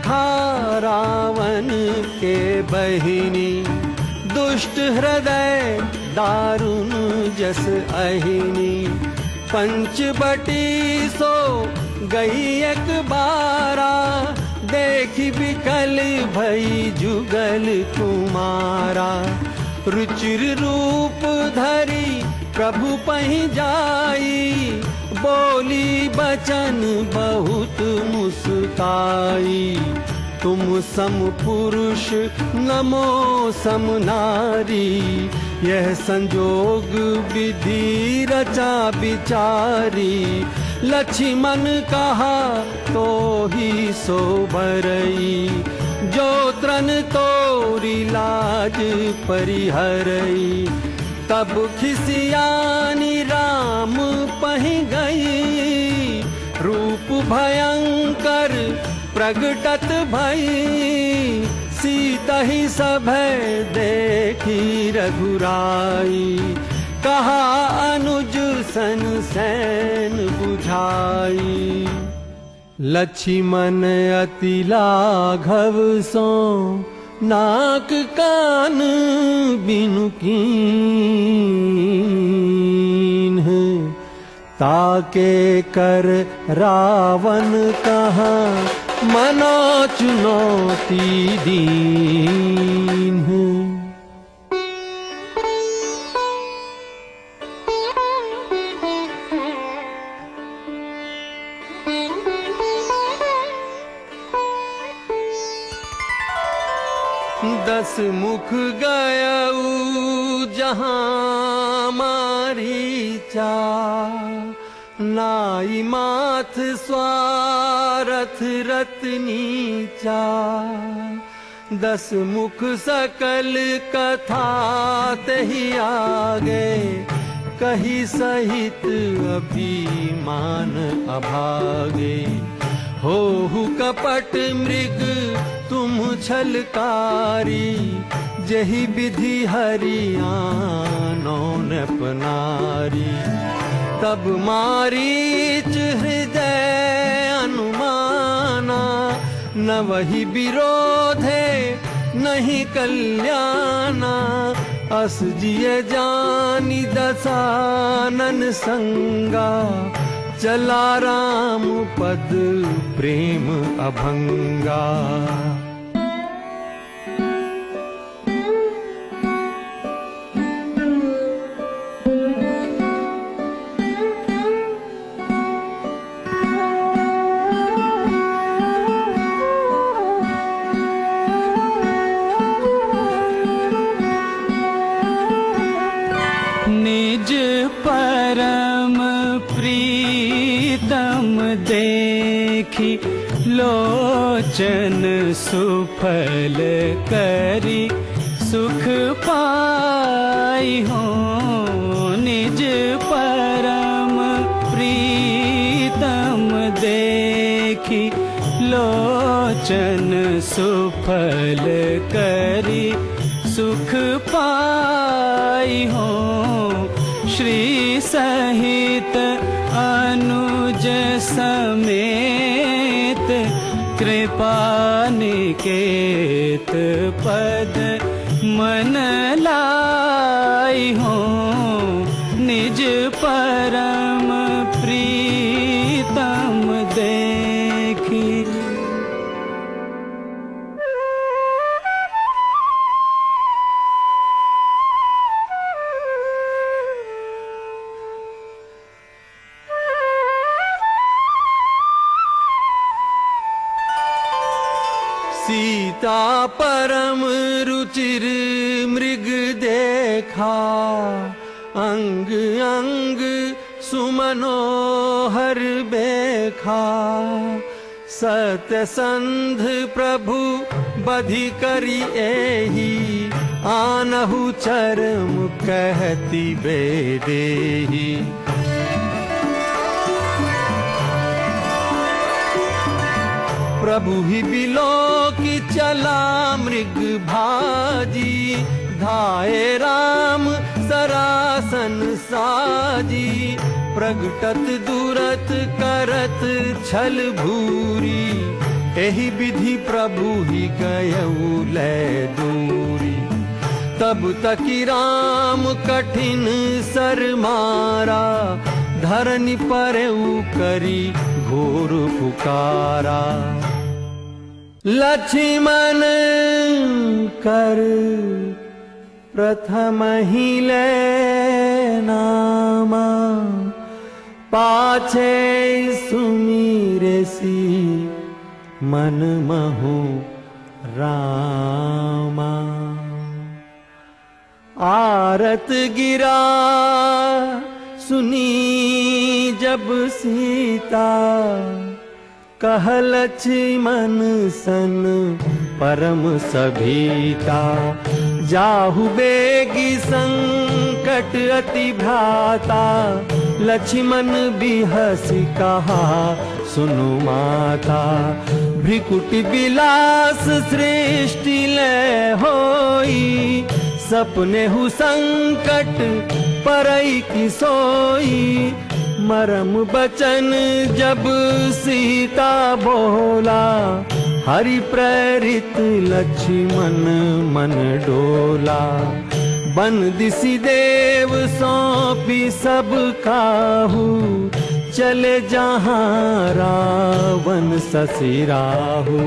लखा रावण के बहिनी, दुष्ट हृदय दारुण जस अहिनी। पंचबटी सो गई एक बारा, देखी बिकल भई जुगल कुमारा। रुचिर रूप धरी प्रभु पही जाई बोली बचन बहुत मुस्काई। तुम सम पुरुष, नमो सम नारी। यह संजोग विधि रचा बिचारी लक्ष्मण कहा तो ही सो भरई जो त्रन तोरी लाज परिहरई। तब खिसियानी राम पही गई। रूप भयंकर प्रगटत भई। सीता ही सब देखी रघुराई। कहा अनुज सन सैन बुझाई। लक्ष्मण अति लाघव सो नाक कान बिनु कीन्ह ताके कर रावण कहा मनो चुनौती दीन दस मुख गयऊ जहाँ मारी चा। नाई माथ स्वारथ रतनी चा। दस मुख सकल कथा तही आगे कही सहित अभिमान अभागे कपट मृग तुम छलकारी जही विधि हरियानो नपनारी तब मारीच हृदय अनुमाना न वही विरोधे नहीं कल्याणा। अस जिय जानी दसानन संगा चला राम पद प्रेम अभंगा। देखी लोचन सुफल करी सुख पाई हो निज परम प्रीतम देखी लोचन सुफल करी सुख पाई हो श्री सहित समेत कृपा निकेत पद मन लाई हो निज परम सीता परम रुचिर मृग देखा अंग अंग सुमनोहर बेखा। सत्य संध प्रभु बधि करी एही आनहु चरम कहती बेदेही प्रभु ही बिलो की चला मृग भाजी धाये राम सरासन साजी। प्रगटत दूरत करत छल भूरी एहि विधि प्रभु ही गयऊ ले दूरी। तब तकी राम कठिन सर मारा धरनी पर करी घोर पुकारा लक्ष्मण कर प्रथम ही नामा। पाछे सुमीरे सी मन महु रामा। आरत गिरा सुनी जब सीता कहलच मन सन, परम सभीता जाहु बेगी संकट अति भ्राता लक्ष्मण बिहसी कहा, सुनु माता, भ्रिकुट विलास सृष्टि ले होई। सपने हु संकट परई की सोई मरम बचन जब सीता बोला, हरि प्रेरित लक्ष्मण मन डोला। बन दिसी देव सौंपी सब काहू, चले जहाँ रावण ससिराहू